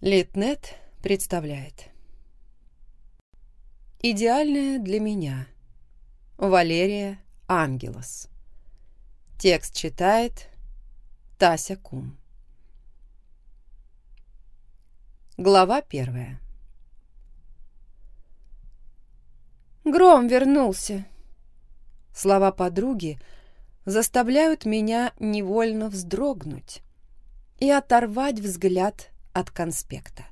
Литнет представляет. Идеальная для меня. Валерия Ангелос. Текст читает Тася Кум. Глава первая. Гром вернулся. Слова подруги заставляют меня невольно вздрогнуть и оторвать взгляд от конспекта.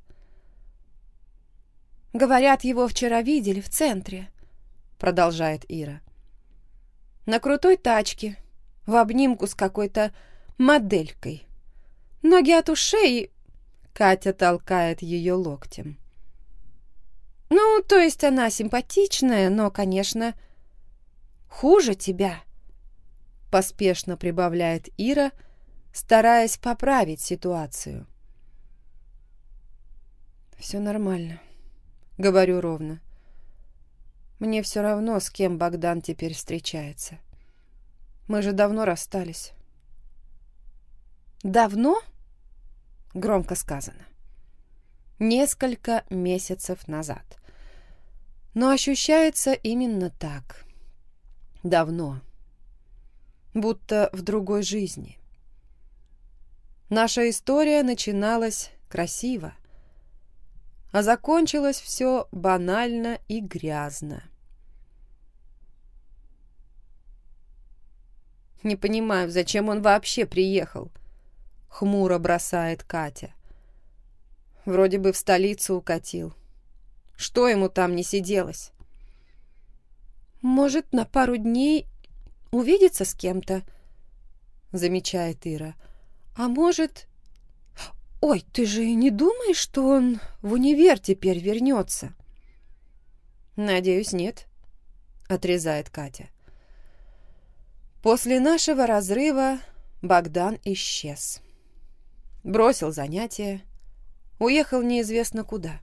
«Говорят, его вчера видели в центре», — продолжает Ира. «На крутой тачке, в обнимку с какой-то моделькой. Ноги от ушей...» Катя толкает ее локтем. «Ну, то есть она симпатичная, но, конечно, хуже тебя», — поспешно прибавляет Ира, стараясь поправить ситуацию. «Все нормально», — говорю ровно. «Мне все равно, с кем Богдан теперь встречается. Мы же давно расстались». «Давно?» — громко сказано. «Несколько месяцев назад. Но ощущается именно так. Давно. Будто в другой жизни. Наша история начиналась красиво, а закончилось все банально и грязно. «Не понимаю, зачем он вообще приехал?» — хмуро бросает Катя. «Вроде бы в столицу укатил. Что ему там не сиделось?» «Может, на пару дней увидеться с кем-то?» — замечает Ира. «А может, «Ой, ты же не думаешь, что он в универ теперь вернется?» «Надеюсь, нет», — отрезает Катя. После нашего разрыва Богдан исчез. Бросил занятия, уехал неизвестно куда.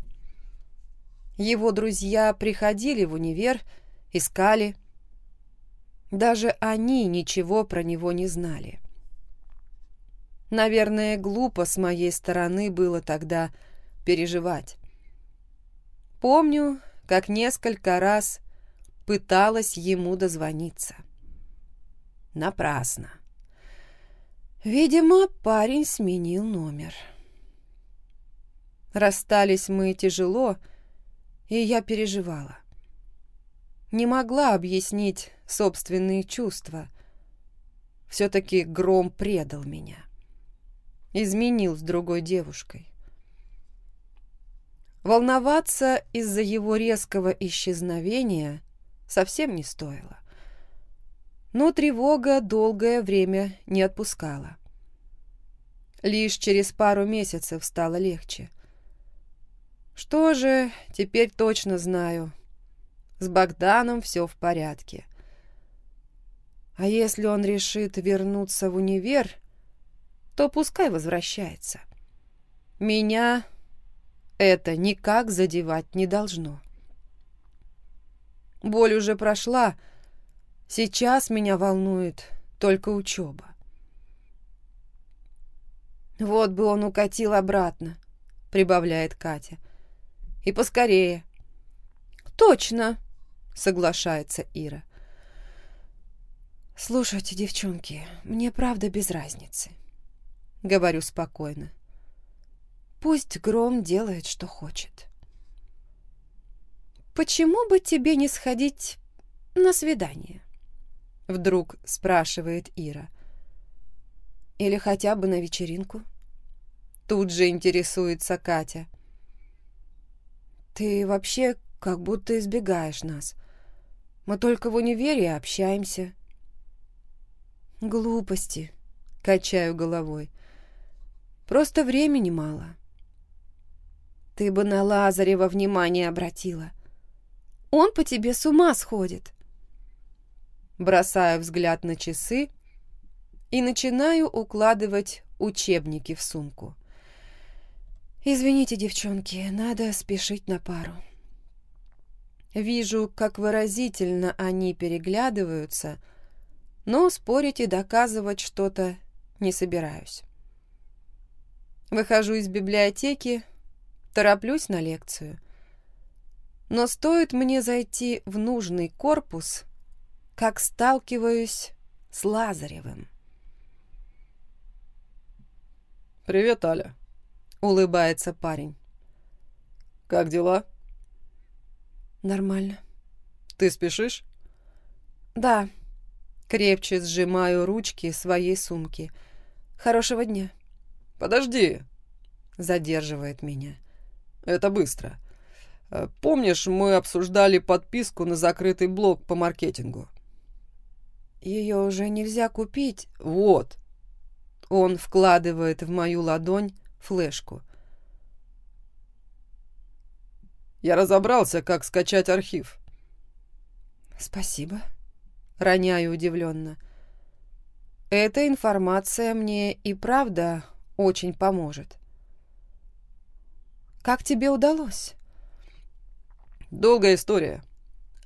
Его друзья приходили в универ, искали. Даже они ничего про него не знали. Наверное, глупо с моей стороны было тогда переживать. Помню, как несколько раз пыталась ему дозвониться. Напрасно. Видимо, парень сменил номер. Расстались мы тяжело, и я переживала. Не могла объяснить собственные чувства. Все-таки Гром предал меня изменил с другой девушкой. Волноваться из-за его резкого исчезновения совсем не стоило. Но тревога долгое время не отпускала. Лишь через пару месяцев стало легче. Что же, теперь точно знаю. С Богданом все в порядке. А если он решит вернуться в универ, то пускай возвращается. Меня это никак задевать не должно. Боль уже прошла, сейчас меня волнует только учеба. «Вот бы он укатил обратно», — прибавляет Катя. «И поскорее». «Точно», — соглашается Ира. «Слушайте, девчонки, мне правда без разницы. — говорю спокойно. «Пусть Гром делает, что хочет». «Почему бы тебе не сходить на свидание?» — вдруг спрашивает Ира. «Или хотя бы на вечеринку?» Тут же интересуется Катя. «Ты вообще как будто избегаешь нас. Мы только в универе общаемся». «Глупости», — качаю головой. Просто времени мало. Ты бы на Лазарева внимание обратила. Он по тебе с ума сходит. Бросаю взгляд на часы и начинаю укладывать учебники в сумку. Извините, девчонки, надо спешить на пару. Вижу, как выразительно они переглядываются, но спорить и доказывать что-то не собираюсь. Выхожу из библиотеки, Тороплюсь на лекцию. Но стоит мне зайти в нужный корпус, как сталкиваюсь с Лазаревым. «Привет, Аля», — улыбается парень. «Как дела?» «Нормально». «Ты спешишь?» «Да». Крепче сжимаю ручки своей сумки. «Хорошего дня». «Подожди», — задерживает меня. «Это быстро. Э, помнишь, мы обсуждали подписку на закрытый блог по маркетингу?» «Ее уже нельзя купить». «Вот, он вкладывает в мою ладонь флешку. Я разобрался, как скачать архив. Спасибо. Роняю удивленно. Эта информация мне и правда очень поможет. Как тебе удалось? Долгая история.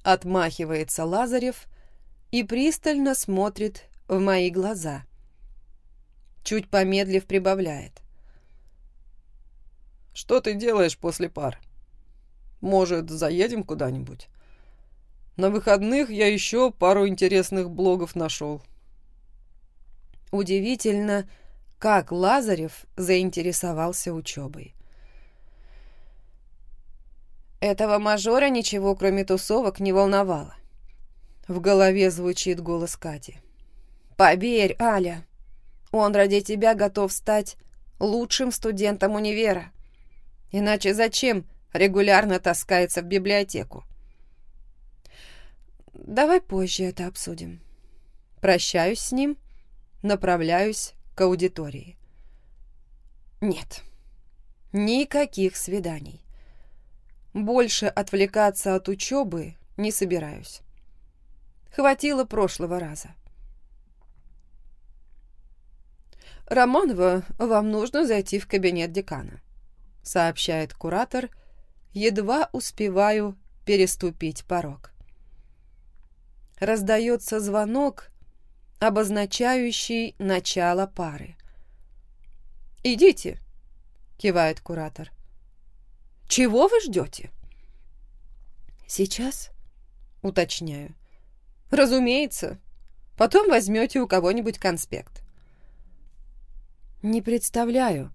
Отмахивается Лазарев и пристально смотрит в мои глаза чуть помедлив прибавляет. «Что ты делаешь после пар? Может, заедем куда-нибудь? На выходных я еще пару интересных блогов нашел». Удивительно, как Лазарев заинтересовался учебой. Этого мажора ничего, кроме тусовок, не волновало. В голове звучит голос Кати. «Поверь, Аля, он ради тебя готов стать лучшим студентом универа. Иначе зачем регулярно таскается в библиотеку? Давай позже это обсудим. Прощаюсь с ним, направляюсь к аудитории. Нет, никаких свиданий. Больше отвлекаться от учебы не собираюсь. Хватило прошлого раза. «Романова, вам нужно зайти в кабинет декана», — сообщает куратор. Едва успеваю переступить порог. Раздается звонок, обозначающий начало пары. «Идите», — кивает куратор. «Чего вы ждете?» «Сейчас?» — уточняю. «Разумеется. Потом возьмете у кого-нибудь конспект». Не представляю,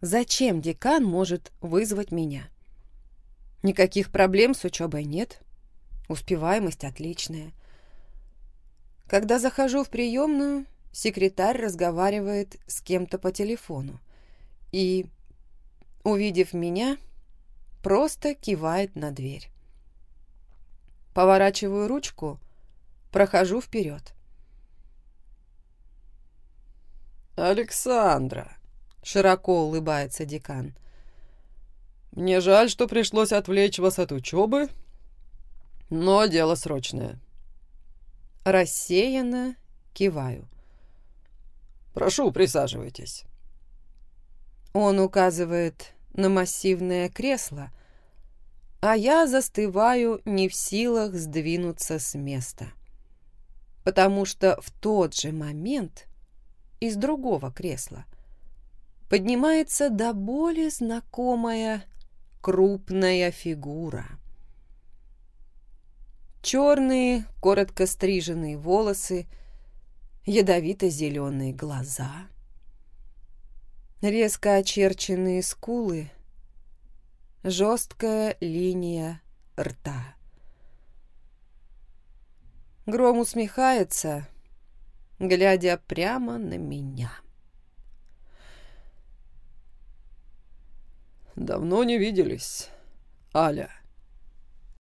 зачем декан может вызвать меня. Никаких проблем с учебой нет. Успеваемость отличная. Когда захожу в приемную, секретарь разговаривает с кем-то по телефону и, увидев меня, просто кивает на дверь. Поворачиваю ручку, прохожу вперед. «Александра!» — широко улыбается декан. «Мне жаль, что пришлось отвлечь вас от учебы, но дело срочное». Рассеянно киваю. «Прошу, присаживайтесь». Он указывает на массивное кресло, а я застываю не в силах сдвинуться с места. Потому что в тот же момент из другого кресла. Поднимается до боли знакомая крупная фигура. Черные, коротко стриженные волосы, ядовито-зеленые глаза, резко очерченные скулы, жесткая линия рта. Гром усмехается, глядя прямо на меня. «Давно не виделись, Аля»,